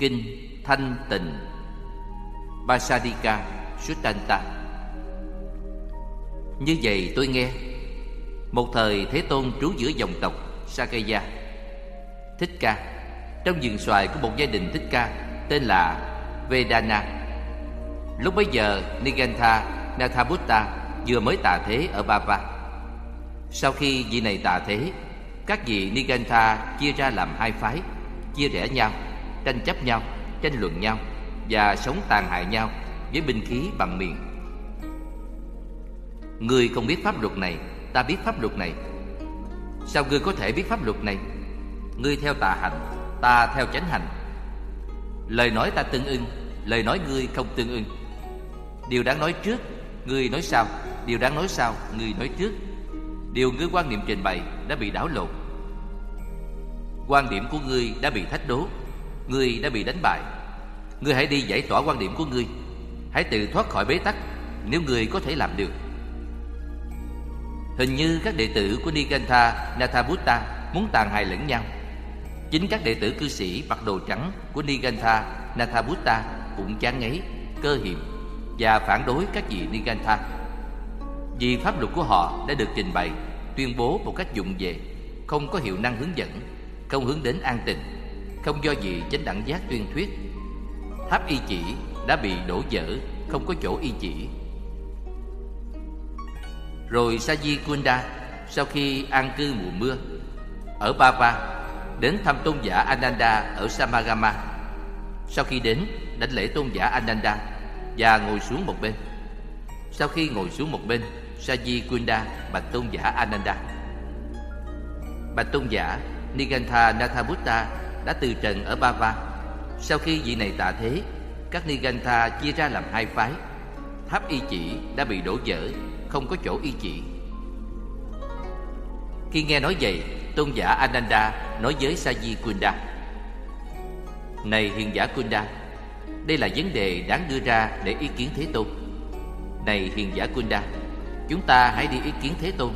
Kinh Thanh Tịnh. Basadika Suttanta Như vậy tôi nghe, Một thời Thế Tôn trú giữa dòng tộc Sakaya. Thích Ca, Trong vườn xoài của một gia đình Thích Ca Tên là Vedana. Lúc bấy giờ, Nigantha Nathabutta vừa mới tạ thế ở Bava. Sau khi vị này tạ thế, Các vị Nigantha chia ra làm hai phái, Chia rẽ nhau. Tranh chấp nhau, Tranh luận nhau Và sống tàn hại nhau Với binh khí bằng miệng. Ngươi không biết pháp luật này, Ta biết pháp luật này. Sao ngươi có thể biết pháp luật này? Ngươi theo tà hành, Ta theo chánh hành. Lời nói ta tương ưng, Lời nói ngươi không tương ưng. Điều đáng nói trước, Ngươi nói sau. Điều đáng nói sau, Ngươi nói trước. Điều ngươi quan niệm trình bày Đã bị đảo lộn. Quan điểm của ngươi đã bị thách đố. Ngươi đã bị đánh bại. Ngươi hãy đi giải tỏa quan điểm của ngươi. Hãy tự thoát khỏi bế tắc Nếu ngươi có thể làm được. Hình như các đệ tử của Nigantha Nathabutta Muốn tàn hại lẫn nhau. Chính các đệ tử cư sĩ mặc đồ trắng của Nigantha Nathabutta cũng chán ngấy, cơ hiểm và phản đối các vị Nigantha. Vì pháp luật của họ đã được trình bày, tuyên bố một cách dụng về, không có hiệu năng hướng dẫn, không hướng đến an tình, không do gì chánh đẳng giác tuyên thuyết. Tháp y chỉ đã bị đổ vỡ, không có chỗ y chỉ. Rồi sa di Kunda sau khi an cư mùa mưa ở Bava đến thăm tôn giả Ananda ở Samagama. Sau khi đến, đánh lễ tôn giả Ananda và ngồi xuống một bên. Sau khi ngồi xuống một bên, sa di Kunda bạch tôn giả Ananda. Bạch tôn giả Nigantha Nathabutta đã từ trần ở Bava. Sau khi vị này tạ thế, các Nigantha chia ra làm hai phái. Tháp y chỉ đã bị đổ vỡ, không có chỗ y chỉ. Khi nghe nói vậy, tôn giả Ananda nói với Saji Kunda Này hiền giả Kunda Đây là vấn đề đáng đưa ra để ý kiến Thế Tôn Này hiền giả Kunda Chúng ta hãy đi ý kiến Thế Tôn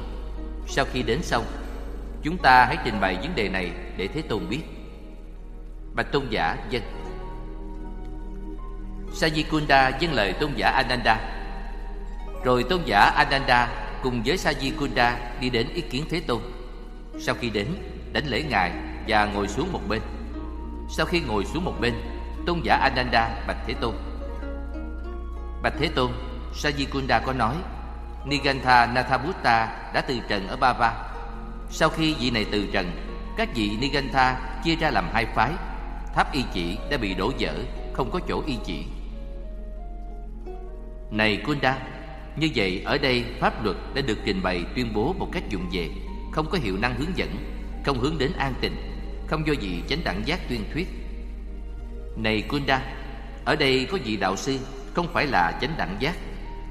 Sau khi đến xong Chúng ta hãy trình bày vấn đề này để Thế Tôn biết Bạch tôn giả dân Sajikunda dâng lời tôn giả Ananda Rồi tôn giả Ananda cùng với Sajikunda đi đến ý kiến Thế Tôn Sau khi đến đánh lễ ngài và ngồi xuống một bên. Sau khi ngồi xuống một bên, tôn giả Ananda bạch Thế Tôn. Bạch Thế Tôn, Sajikunda có nói, Nigantha Nathabutta đã từ trần ở Bava. Sau khi vị này từ trần, các vị Nigantha chia ra làm hai phái. Tháp y chỉ đã bị đổ dở không có chỗ y chỉ. Này Kunda, như vậy ở đây pháp luật đã được trình bày tuyên bố một cách dụng về, không có hiệu năng hướng dẫn không hướng đến an tịnh không do gì chánh đẳng giác tuyên thuyết này kunda ở đây có vị đạo sư không phải là chánh đẳng giác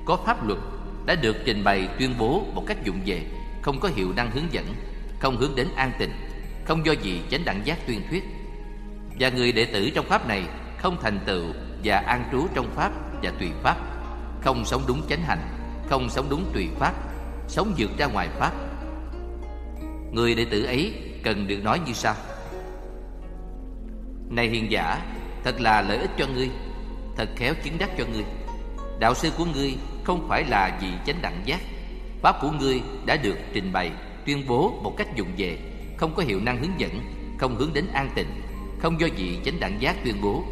có pháp luật đã được trình bày tuyên bố một cách dụng về không có hiệu năng hướng dẫn không hướng đến an tịnh không do gì chánh đẳng giác tuyên thuyết và người đệ tử trong pháp này không thành tựu và an trú trong pháp và tùy pháp, không sống đúng chánh hành, không sống đúng tùy pháp, sống vượt ra ngoài pháp. Người đệ tử ấy cần được nói như sau. Này hiền giả, Thật là lợi ích cho ngươi, Thật khéo chứng đắc cho ngươi. Đạo sư của ngươi không phải là vị chánh đẳng giác. Pháp của ngươi đã được trình bày, Tuyên bố một cách dụng về, Không có hiệu năng hướng dẫn, Không hướng đến an tịnh. Không do vị chánh đẳng giác tuyên bố.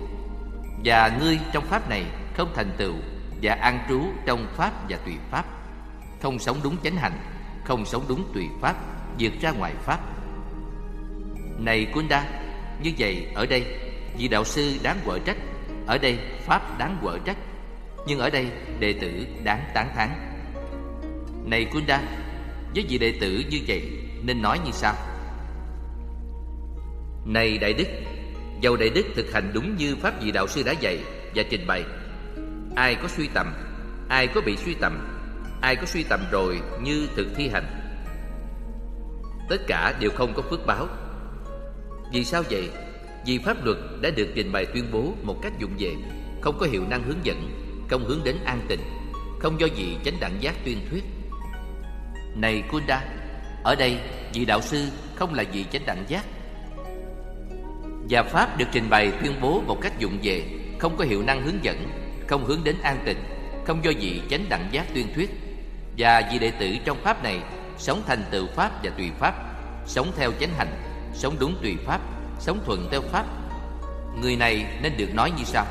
Và ngươi trong pháp này không thành tựu Và an trú trong pháp và tùy pháp. Không sống đúng chánh hành, Không sống đúng tùy pháp, vượt ra ngoài pháp. Này Kunda như vậy ở đây, vị đạo sư đáng quở trách, ở đây pháp đáng quở trách, nhưng ở đây đệ tử đáng tán thán. Này Kunda với vị đệ tử như vậy nên nói như sau. Này đại đức dầu đại đức thực hành đúng như pháp vị đạo sư đã dạy và trình bày ai có suy tầm ai có bị suy tầm ai có suy tầm rồi như thực thi hành tất cả đều không có phước báo. Vì sao vậy? Vì pháp luật đã được trình bày tuyên bố một cách dụng về, không có hiệu năng hướng dẫn, không hướng đến an tịnh, không do gì chánh đẳng giác tuyên thuyết. Này Kunda, ở đây vị đạo sư không là vị chánh đẳng giác. Và Pháp được trình bày, tuyên bố một cách dụng về, Không có hiệu năng hướng dẫn, Không hướng đến an tịnh, Không do gì chánh đẳng giác tuyên thuyết. Và vì đệ tử trong Pháp này Sống thành tựu Pháp và tùy Pháp, Sống theo chánh hành, Sống đúng tùy Pháp, Sống thuận theo Pháp. Người này nên được nói như sau.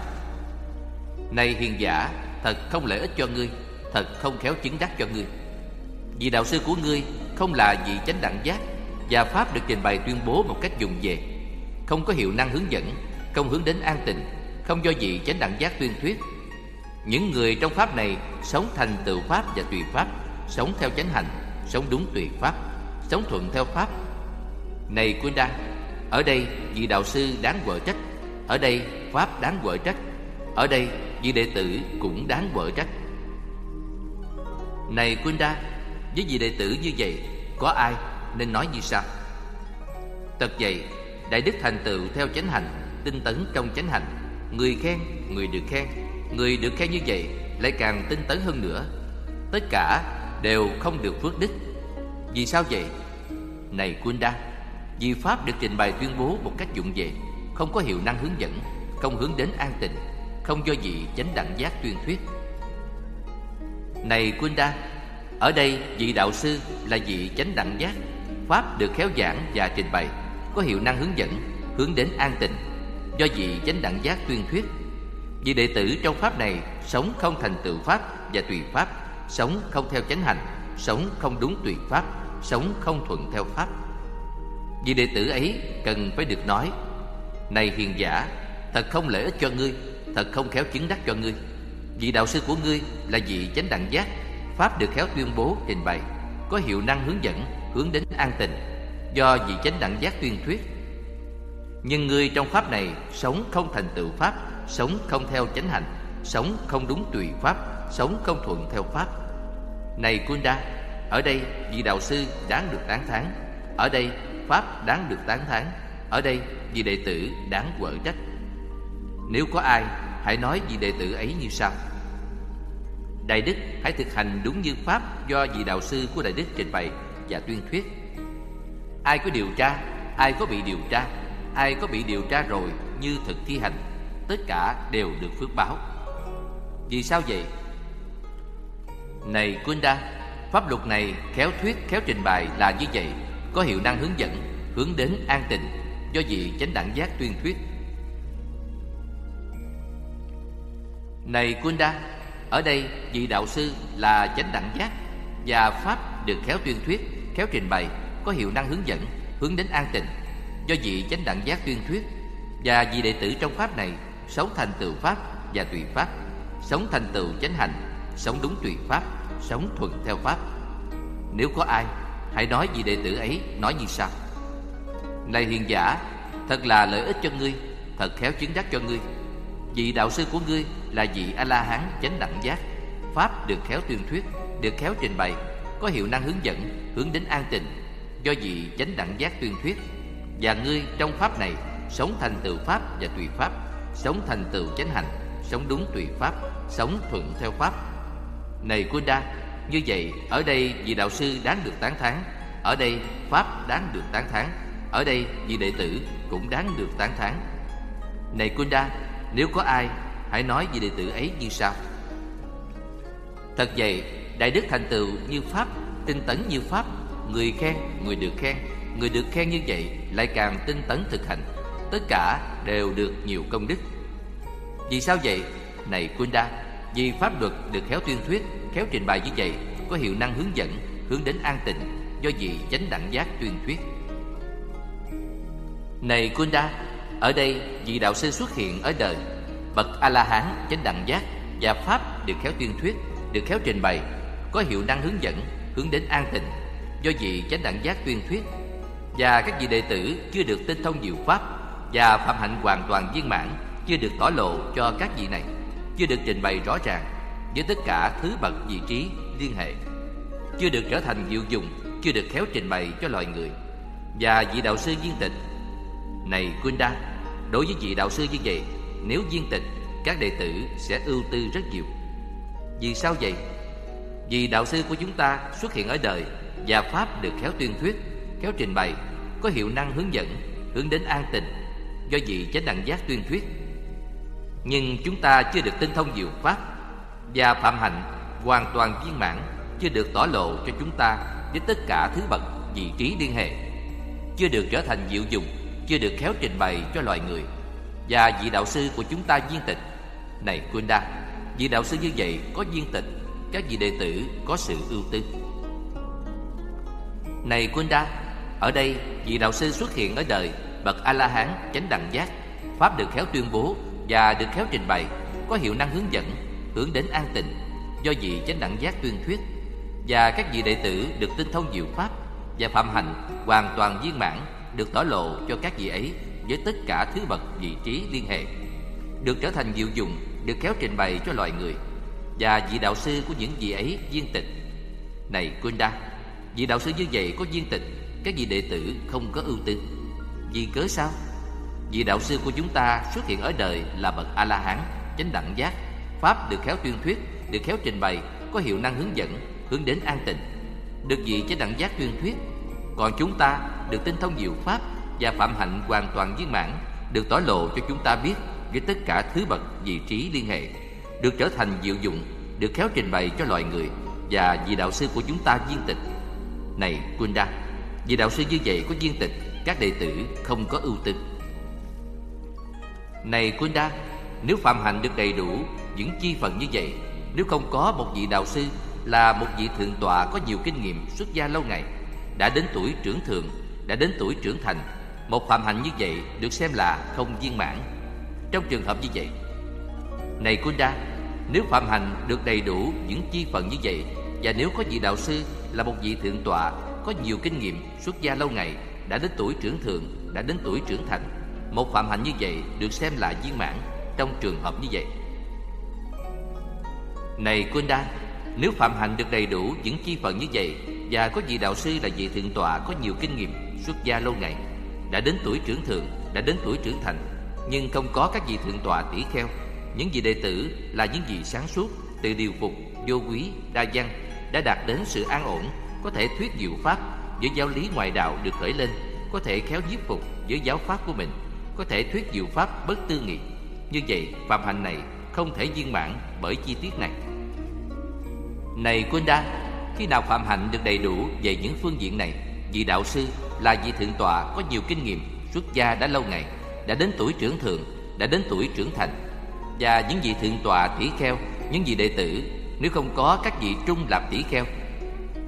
Này hiền giả, Thật không lợi ích cho ngươi, Thật không khéo chứng đắc cho ngươi. Vì đạo sư của ngươi không là vị chánh đẳng giác, Và Pháp được trình bày tuyên bố một cách dùng về. Không có hiệu năng hướng dẫn Không hướng đến an tịnh Không do gì chánh đẳng giác tuyên thuyết. Những người trong Pháp này Sống thành tựu Pháp và tùy Pháp Sống theo chánh hành Sống đúng tùy Pháp Sống thuận theo Pháp. Này Quyên đa, Ở đây vị đạo sư đáng vợ trách Ở đây Pháp đáng vợ trách Ở đây vị đệ tử cũng đáng vợ trách. Này Quyên đa, với vị đệ tử như vậy Có ai nên nói như sao? Tật vậy Đại đức thành tựu theo chánh hành Tinh tấn trong chánh hành. Người khen, người được khen. Người được khen như vậy lại càng tinh tấn hơn nữa. Tất cả đều không được phước đức. Vì sao vậy? Này Quân Đa Vì Pháp được trình bày tuyên bố một cách dụng về Không có hiệu năng hướng dẫn Không hướng đến an tịnh Không do vị chánh đẳng giác tuyên thuyết. Này Quân Đa ở đây vị đạo sư là vị chánh đẳng giác Pháp được khéo giảng và trình bày. Có hiệu năng hướng dẫn Hướng đến an tịnh. Do vị chánh đẳng giác tuyên thuyết vì đệ tử trong Pháp này Sống không thành tựu Pháp và tùy Pháp Sống không theo chánh hành Sống không đúng tùy Pháp Sống không thuận theo Pháp. Vì đệ tử ấy cần phải được nói Này hiền giả Thật không lợi ích cho ngươi Thật không khéo chứng đắc cho ngươi. Vị đạo sư của ngươi là vị chánh đẳng giác Pháp được khéo tuyên bố, trình bày Có hiệu năng hướng dẫn, hướng đến an tình Do vị chánh đẳng giác tuyên thuyết. Nhưng người trong Pháp này Sống không thành tựu Pháp, Sống không theo chánh hành, Sống không đúng tùy Pháp, Sống không thuận theo Pháp. Này Kunda Ở đây vị đạo sư đáng được tán thán, Ở đây Pháp đáng được tán thán, Ở đây vị đệ tử đáng quở trách. Nếu có ai, Hãy nói vị đệ tử ấy như sau. Đại Đức hãy thực hành đúng như Pháp do vị đạo sư của Đại Đức trình bày và tuyên thuyết. Ai có điều tra, ai có bị điều tra, ai có bị điều tra rồi như thực thi hành, tất cả đều được phước báo. Vì sao vậy? Này Kunda, pháp luật này khéo thuyết, khéo trình bày là như vậy, có hiệu năng hướng dẫn, hướng đến an tịnh do vị chánh đẳng giác tuyên thuyết. Này Kunda, ở đây vị đạo sư là chánh đẳng giác Và Pháp được khéo tuyên thuyết, khéo trình bày có hiệu năng hướng dẫn, hướng đến an tịnh. Do vị chánh đẳng giác tuyên thuyết Và vị đệ tử trong Pháp này Sống thành tựu Pháp và tùy Pháp Sống thành tựu chánh hành Sống đúng tùy Pháp Sống thuận theo Pháp. Nếu có ai Hãy nói vị đệ tử ấy nói như sau. Này hiền giả Thật là lợi ích cho ngươi Thật khéo chứng đắc cho ngươi. Vị đạo sư của ngươi là vị A-la-hán chánh đẳng giác. Pháp được khéo tuyên thuyết, được khéo trình bày Có hiệu năng hướng dẫn, hướng đến an tịnh. Do vị chánh đẳng giác tuyên thuyết. Và ngươi trong Pháp này Sống thành tựu Pháp và tùy Pháp, Sống thành tựu chánh hành, Sống đúng tùy Pháp, Sống thuận theo Pháp. Này Kunda Như vậy, ở đây vị đạo sư đáng được tán thán, Ở đây Pháp đáng được tán thán, Ở đây vị đệ tử cũng đáng được tán thán. Này Kunda nếu có ai, Hãy nói vị đệ tử ấy như sau. Thật vậy, Đại đức thành tựu như Pháp, Tinh tấn như Pháp Người khen, người được khen. Người được khen như vậy lại càng tinh tấn thực hành. Tất cả đều được nhiều công đức. Vì sao vậy? Này Kunda Vì Pháp luật được khéo tuyên thuyết Khéo trình bày như vậy Có hiệu năng hướng dẫn Hướng đến an tịnh Do vị chánh đẳng giác tuyên thuyết. Này Kunda ở đây, vị đạo sư xuất hiện ở đời Bậc A-la-hán, chánh đẳng giác Và Pháp được khéo tuyên thuyết Được khéo trình bày Có hiệu năng hướng dẫn, hướng đến an tịnh. Do vị chánh đẳng giác tuyên thuyết, Và các vị đệ tử chưa được tinh thông diệu Pháp, Và phạm hạnh hoàn toàn viên mãn, Chưa được tỏ lộ cho các vị này, Chưa được trình bày rõ ràng Với tất cả thứ bậc vị trí liên hệ, Chưa được trở thành diệu dụng, Chưa được khéo trình bày cho loài người Và vị đạo sư viên tịch, Này Kunda Đối với vị đạo sư như vậy, Nếu viên tịch, Các đệ tử sẽ ưu tư rất nhiều Vì sao vậy? Vì đạo sư của chúng ta xuất hiện ở đời và Pháp được khéo tuyên thuyết, Khéo trình bày, Có hiệu năng hướng dẫn, Hướng đến an tịnh, do vị chánh đẳng giác tuyên thuyết. Nhưng chúng ta chưa được tinh thông diệu pháp, và phạm hạnh hoàn toàn viên mãn chưa được tỏ lộ cho chúng ta với tất cả thứ bậc vị trí liên hệ. Chưa được trở thành diệu dụng, chưa được khéo trình bày cho loài người. Và vị đạo sư của chúng ta viên tịch, này Kunda vị đạo sư như vậy có viên tịch, các vị đệ tử có sự ưu tư này Kunda ở đây vị đạo sư xuất hiện ở đời bậc a la hán chánh đẳng giác, pháp được khéo tuyên bố và được khéo trình bày, có hiệu năng hướng dẫn, hướng đến an tịnh, do vị chánh đẳng giác tuyên thuyết. Và các vị đệ tử được tinh thông diệu pháp và phạm hạnh hoàn toàn viên mãn, được tỏ lộ cho các vị ấy với tất cả thứ bậc vị trí liên hệ. Được trở thành diệu dụng được khéo trình bày cho loài người. Và vị đạo sư của những vị ấy viên tịch. Này Kunda vị đạo sư như vậy có duyên tịch các vị đệ tử không có ưu tư. Vì cớ sao? Vị đạo sư của chúng ta xuất hiện ở đời là bậc a la hán chánh đẳng giác, pháp được khéo tuyên thuyết, được khéo trình bày, có hiệu năng hướng dẫn, hướng đến an tịnh. Được vị chánh đẳng giác tuyên thuyết, còn chúng ta được tinh thông diệu pháp và phạm hạnh hoàn toàn viên mãn, được tỏ lộ cho chúng ta biết với tất cả thứ bậc vị trí liên hệ, được trở thành diệu dụng, được khéo trình bày cho loài người và vị đạo sư của chúng ta viên tịch này Kunda vì đạo sư như vậy có viên tịch, các đệ tử không có ưu tư này Kunda nếu phạm hạnh được đầy đủ những chi phần như vậy, nếu không có một vị đạo sư là một vị thượng tọa có nhiều kinh nghiệm xuất gia lâu ngày, đã đến tuổi trưởng thượng, đã đến tuổi trưởng thành, một phạm hạnh như vậy được xem là không viên mãn. Trong trường hợp như vậy, này Kunda nếu phạm hành được đầy đủ những chi phần như vậy, và nếu có vị đạo sư là một vị thượng tọa, có nhiều kinh nghiệm, xuất gia lâu ngày, đã đến tuổi trưởng thượng, đã đến tuổi trưởng thành. Một phạm hạnh như vậy được xem là viên mãn trong trường hợp như vậy. Này Kunda nếu phạm hạnh được đầy đủ những chi phận như vậy và có vị đạo sư là vị thượng tọa có nhiều kinh nghiệm, xuất gia lâu ngày, đã đến tuổi trưởng thượng, đã đến tuổi trưởng thành, nhưng không có các vị thượng tọa tỷ kheo, những vị đệ tử là những vị sáng suốt tự điều phục, vô quý, đa văn đã đạt đến sự an ổn, có thể thuyết diệu pháp với giáo lý ngoại đạo được khởi lên, có thể khéo nhiếp phục với giáo pháp của mình, có thể thuyết diệu pháp bất tư nghị. Như vậy, phạm hạnh này không thể viên mãn bởi chi tiết này. Này Kunda khi nào phạm hạnh được đầy đủ về những phương diện này, vị đạo sư là vị thượng tọa có nhiều kinh nghiệm, xuất gia đã lâu ngày, đã đến tuổi trưởng thượng, đã đến tuổi trưởng thành. Và những vị thượng tọa tỷ kheo, những vị đệ tử nếu không có các vị trung làm tỷ kheo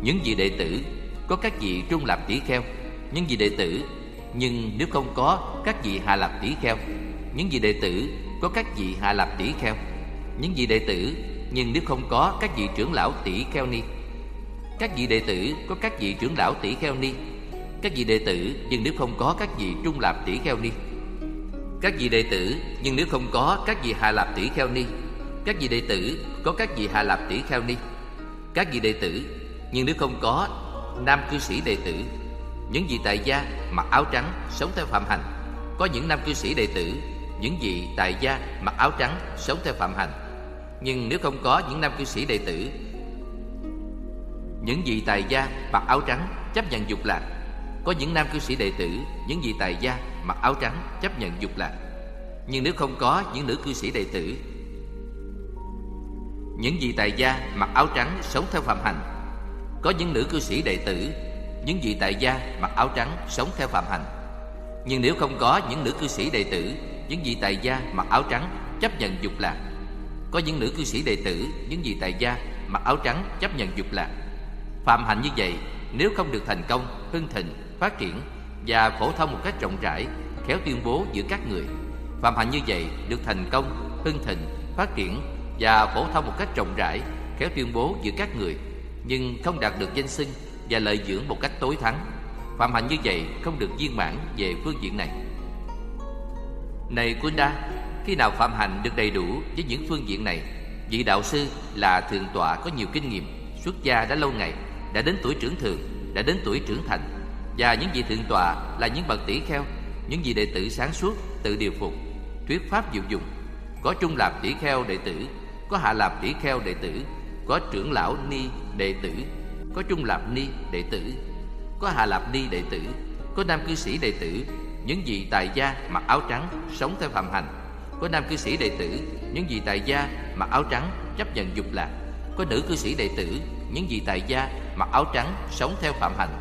những vị đệ tử có các vị trung làm tỷ kheo những vị đệ tử nhưng nếu không có các vị hạ lập tỷ kheo những vị đệ tử có các vị hạ lập tỷ kheo những vị đệ tử nhưng nếu không có các vị trưởng lão tỷ kheo ni các vị đệ tử có các vị trưởng lão tỷ kheo ni các vị đệ tử nhưng nếu không có các vị trung lạp tỷ kheo ni các vị đệ tử nhưng nếu không có các vị hạ lạp tỷ kheo ni các vị đệ tử, có các vị hạ lạp tỷ kheo ni các vị đệ tử, nhưng nếu không có nam cư sĩ đệ tử, những vị tại gia mặc áo trắng sống theo phạm hành. Có những nam cư sĩ đệ tử, những vị tại gia mặc áo trắng sống theo phạm hành. Nhưng nếu không có những nam cư sĩ đệ tử, những vị tài gia mặc áo trắng chấp nhận dục lạc. Có những nam cư sĩ đệ tử, những vị tài gia mặc áo trắng chấp nhận dục lạc. Nhưng nếu không có những nữ cư sĩ đệ tử những vị tài gia mặc áo trắng sống theo phạm hành. Có những nữ cư sĩ đệ tử, những vị tại gia mặc áo trắng sống theo phạm hành. Nhưng nếu không có những nữ cư sĩ đệ tử, những vị tại gia mặc áo trắng chấp nhận dục lạc. Có những nữ cư sĩ đệ tử, những vị tại gia mặc áo trắng chấp nhận dục lạc. Phạm hạnh như vậy, nếu không được thành công, hưng thịnh, phát triển và phổ thông một cách rộng rãi, khéo tuyên bố giữa các người, phạm hạnh như vậy được thành công, hưng thịnh, phát triển và phổ thông một cách rộng rãi khéo tuyên bố giữa các người nhưng không đạt được danh xưng và lợi dưỡng một cách tối thắng. Phạm hạnh như vậy không được viên mãn về phương diện này. Này Kunda khi nào phạm hạnh được đầy đủ với những phương diện này vị đạo sư là thượng tọa có nhiều kinh nghiệm xuất gia đã lâu ngày đã đến tuổi trưởng thường, đã đến tuổi trưởng thành và những vị thượng tọa là những bậc tỷ kheo những vị đệ tử sáng suốt tự điều phục thuyết pháp diệu dụng có trung lạp tỷ kheo đệ tử có hạ lạp tỷ kheo đệ tử, có trưởng lão ni đệ tử, có trung lạp ni đệ tử, có hạ lạp ni đệ tử, có nam cư sĩ đệ tử. Những vị tài gia mặc áo trắng sống theo phạm hành. Có nam cư sĩ đệ tử, những vị tài gia mặc áo trắng chấp nhận dục lạc. Có nữ cư sĩ đệ tử, những vị tài gia mặc áo trắng sống theo phạm hành.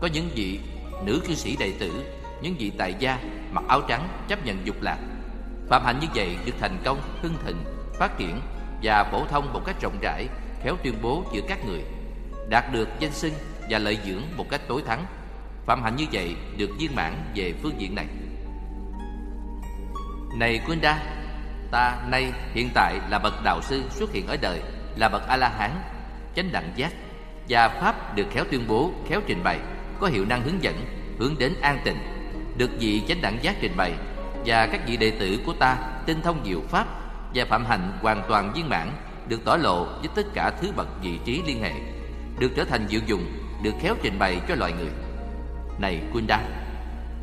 Có những vị nữ cư sĩ đệ tử, những vị tài gia mặc áo trắng chấp nhận dục lạc. Phạm hạnh như vậy được thành công, hưng thịnh, phát triển và phổ thông một cách rộng rãi, khéo tuyên bố giữa các người, đạt được danh xưng và lợi dưỡng một cách tối thắng. Phạm hạnh như vậy được viên mãn về phương diện này. Này Kunda ta nay hiện tại là bậc đạo sư xuất hiện ở đời, là bậc a la hán chánh đẳng giác, và pháp được khéo tuyên bố, khéo trình bày, có hiệu năng hướng dẫn, hướng đến an tịnh, được vị chánh đẳng giác trình bày, và các vị đệ tử của ta tinh thông diệu pháp và phạm hạnh hoàn toàn viên mãn, được tỏ lộ với tất cả thứ bậc vị trí liên hệ, được trở thành diệu dụng, được khéo trình bày cho loài người. Này Kunda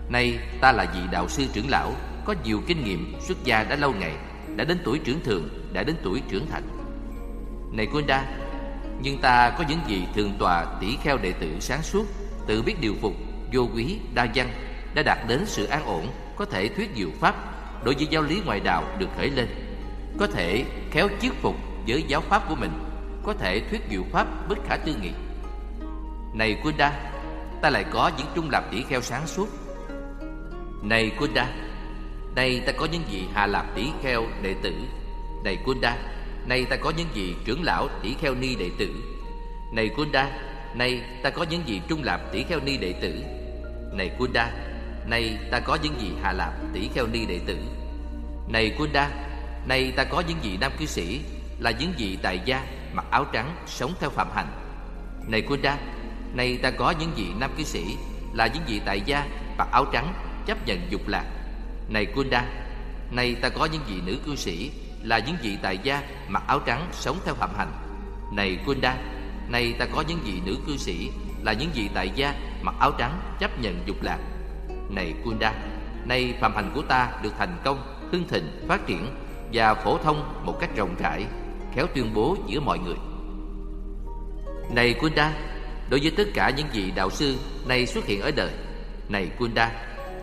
nay ta là vị đạo sư trưởng lão, có nhiều kinh nghiệm, xuất gia đã lâu ngày, đã đến tuổi trưởng thường đã đến tuổi trưởng thành. Này Kunda nhưng ta có những vị thường tòa tỷ kheo đệ tử sáng suốt, tự biết điều phục, vô quý, đa văn, đã đạt đến sự an ổn, có thể thuyết diệu pháp, đối với giáo lý ngoại đạo được khởi lên có thể khéo chiết phục với giáo pháp của mình, có thể thuyết diệu pháp bất khả tư nghị. Này Kunda ta lại có những trung lập tỷ kheo sáng suốt. Này Kunda đây ta có những vị hạ lạp tỷ kheo đệ tử. Này Kunda nay ta có những vị trưởng lão tỷ kheo ni đệ tử. Này Kunda nay ta có những vị trung lạp tỷ kheo ni đệ tử. Này Kunda nay ta có những vị hạ lạp tỷ kheo ni đệ tử. Này Kunda nay ta có những vị nam cư sĩ, là những vị tài gia mặc áo trắng sống theo phạm hành này Kunda nay ta có những vị nam cư sĩ, là những vị tài gia mặc áo trắng chấp nhận dục lạc. Này Kunda nay ta có những vị nữ cư sĩ, là những vị tài gia mặc áo trắng sống theo phạm hành này Kunda nay ta có những vị nữ cư sĩ, là những vị tài gia mặc áo trắng chấp nhận dục lạc. Này Kunda nay phạm hành của ta được thành công, hưng thịnh, phát triển và phổ thông một cách rộng rãi, khéo tuyên bố giữa mọi người. Này Kunda, đối với tất cả những vị đạo sư nay xuất hiện ở đời, này Kunda,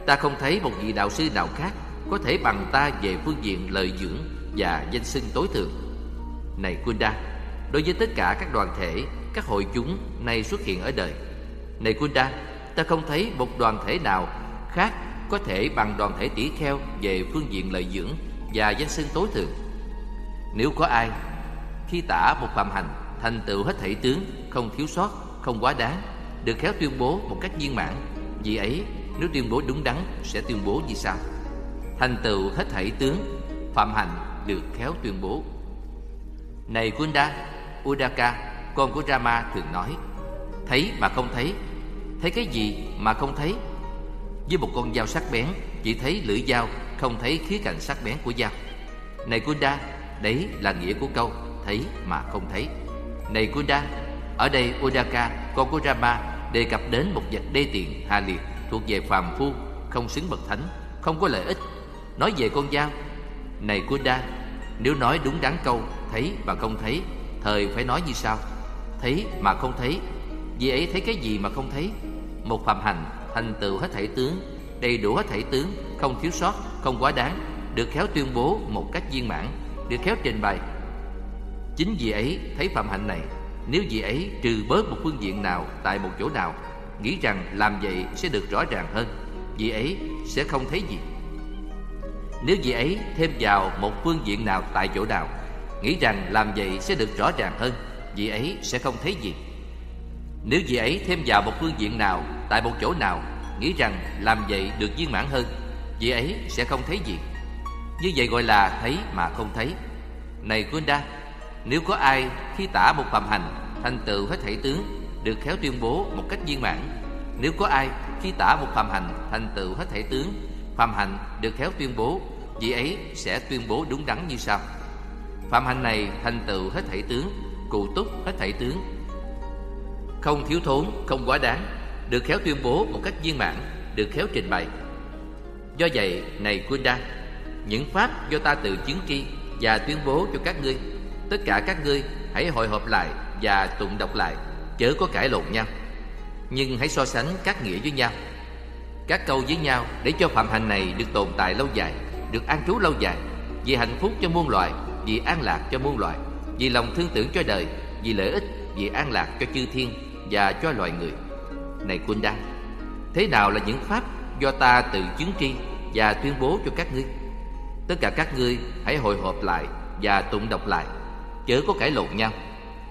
ta không thấy một vị đạo sư nào khác có thể bằng ta về phương diện lợi dưỡng và danh xưng tối thượng. Này Kunda, đối với tất cả các đoàn thể, các hội chúng nay xuất hiện ở đời, này Kunda, ta không thấy một đoàn thể nào khác có thể bằng đoàn thể tỷ kheo về phương diện lợi dưỡng và danh xưng tối thượng. Nếu có ai khi tả một phạm hành thành tựu hết thảy tướng, không thiếu sót, không quá đáng, được khéo tuyên bố một cách viên mãn, vì ấy, nếu tuyên bố đúng đắn, sẽ tuyên bố như sau. Thành tựu hết thảy tướng, phạm hành được khéo tuyên bố. Này Kunda Udaka, con của Rama thường nói, thấy mà không thấy thấy cái gì mà không thấy? Với một con dao sắc bén, chỉ thấy lưỡi dao không thấy khía cạnh sắc bén của dao này Kunda đấy là nghĩa của câu, thấy mà không thấy. Này Kunda ở đây Udaka con của Rama đề cập đến một vật đê tiện hà liệt thuộc về phàm phu, không xứng bậc thánh, không có lợi ích. Nói về con dao. Này Kunda nếu nói đúng đắn câu, thấy mà không thấy, thời phải nói như sau. Thấy mà không thấy, vì ấy thấy cái gì mà không thấy? Một phạm hành thành tựu hết thảy tướng, đầy đủ hết thảy tướng, không thiếu sót không quá đáng, được khéo tuyên bố một cách viên mãn, được khéo trình bày. Chính vì ấy thấy phạm hạnh này, nếu vì ấy trừ bớt một phương diện nào tại một chỗ nào, nghĩ rằng làm vậy sẽ được rõ ràng hơn vì ấy sẽ không thấy gì. Nếu vì ấy thêm vào một phương diện nào tại chỗ nào, nghĩ rằng làm vậy sẽ được rõ ràng hơn vì ấy sẽ không thấy gì. Nếu vì ấy thêm vào một phương diện nào tại một chỗ nào, nghĩ rằng làm vậy được viên mãn hơn vì ấy sẽ không thấy gì. Như vậy gọi là thấy mà không thấy. Này Kunda nếu có ai khi tả một phạm hành thành tựu hết thảy tướng, được khéo tuyên bố một cách viên mãn, nếu có ai khi tả một phạm hành thành tựu hết thảy tướng, phạm hành được khéo tuyên bố, vị ấy sẽ tuyên bố đúng đắn như sau. Phạm hành này thành tựu hết thảy tướng, cụ túc hết thảy tướng. Không thiếu thốn, không quá đáng, được khéo tuyên bố một cách viên mãn, được khéo trình bày do vậy này Kunda những pháp do ta tự chứng tri và tuyên bố cho các ngươi tất cả các ngươi hãy hội họp lại và tụng đọc lại chớ có cãi lộn nhau. Nhưng hãy so sánh các nghĩa với nhau Các câu với nhau để cho phạm hạnh này được tồn tại lâu dài Được an trú lâu dài Vì hạnh phúc cho muôn loài Vì an lạc cho muôn loài Vì lòng thương tưởng cho đời Vì lợi ích, vì an lạc cho chư thiên Và cho loài người. Này Kunda, Thế nào là những pháp do ta tự chứng tri và tuyên bố cho các ngươi. Tất cả các ngươi hãy hội họp lại Và tụng đọc lại. Chớ có cãi lộn nhau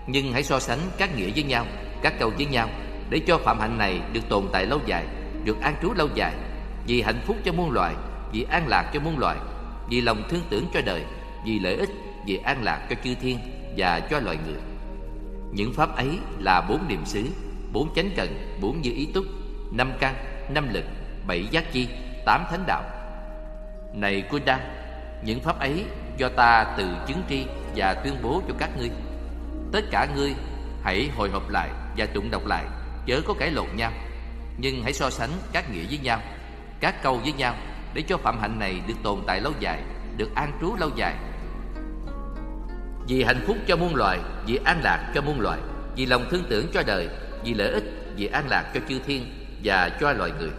Nhưng hãy so sánh các nghĩa với nhau Các câu với nhau Để cho phạm hạnh này được tồn tại lâu dài Được an trú lâu dài. Vì hạnh phúc cho muôn loài Vì an lạc cho muôn loài Vì lòng thương tưởng cho đời Vì lợi ích, vì an lạc cho chư thiên Và cho loài người. Những pháp ấy là bốn niệm xứ Bốn chánh cần, bốn như ý túc Năm căn, năm lực, bảy giác chi, tám thánh đạo. Này Kunda Những pháp ấy do ta tự chứng tri và tuyên bố cho các ngươi. Tất cả ngươi hãy hồi hộp lại và tụng đọc lại Chớ có cãi lộn nhau. Nhưng hãy so sánh các nghĩa với nhau Các câu với nhau Để cho phạm hạnh này được tồn tại lâu dài Được an trú lâu dài. Vì hạnh phúc cho muôn loài Vì an lạc cho muôn loài Vì lòng thương tưởng cho đời Vì lợi ích, vì an lạc cho chư thiên Và cho loài người.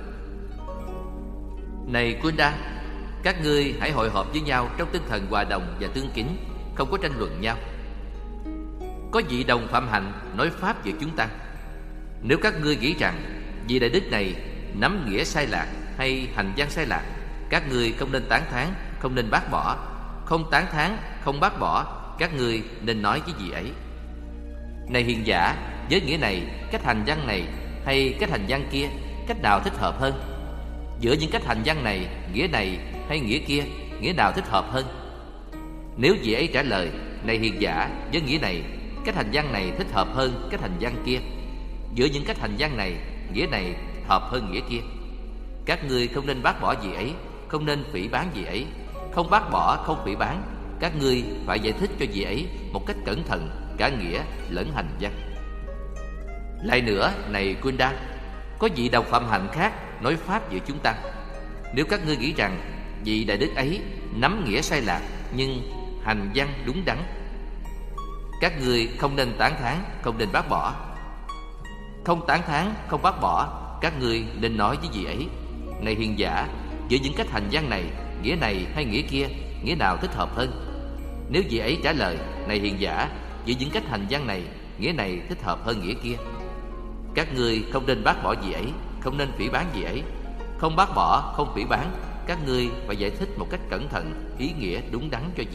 Này Kunda Các ngươi hãy hội họp với nhau Trong tinh thần hòa đồng và tương kính Không có tranh luận nhau. Có vị đồng phạm hạnh Nói pháp về chúng ta. Nếu các ngươi nghĩ rằng Vị đại đức này nắm nghĩa sai lạc Hay hành văn sai lạc Các ngươi không nên tán thán Không nên bác bỏ. Không tán thán, không bác bỏ Các ngươi nên nói với vị ấy? Này hiền giả Với nghĩa này, cách hành văn này Hay cách hành văn kia Cách nào thích hợp hơn? Giữa những cách hành văn này, nghĩa này hay nghĩa kia Nghĩa nào thích hợp hơn? Nếu vị ấy trả lời Này hiền giả, với nghĩa này Cách hành văn này thích hợp hơn cách hành văn kia. Giữa những cách hành văn này Nghĩa này hợp hơn nghĩa kia. Các ngươi không nên bác bỏ gì ấy Không nên phỉ bán gì ấy. Không bác bỏ, không phỉ bán Các ngươi phải giải thích cho gì ấy Một cách cẩn thận Cả nghĩa lẫn hành văn. Lại nữa, này Kunda Có vị đồng phạm hạnh khác Nói pháp giữa chúng ta. Nếu các ngươi nghĩ rằng Vị đại đức ấy nắm nghĩa sai lạc Nhưng hành văn đúng đắn Các ngươi không nên tán thán Không nên bác bỏ. Không tán thán, không bác bỏ Các ngươi nên nói với vị ấy Này hiền giả Giữa những cách hành văn này Nghĩa này hay nghĩa kia Nghĩa nào thích hợp hơn? Nếu vị ấy trả lời Này hiền giả Giữa những cách hành văn này Nghĩa này thích hợp hơn nghĩa kia Các ngươi không nên bác bỏ vị ấy. Không nên phỉ bán gì ấy Không bác bỏ, không phỉ bán Các ngươi phải giải thích một cách cẩn thận Ý nghĩa đúng đắn cho gì.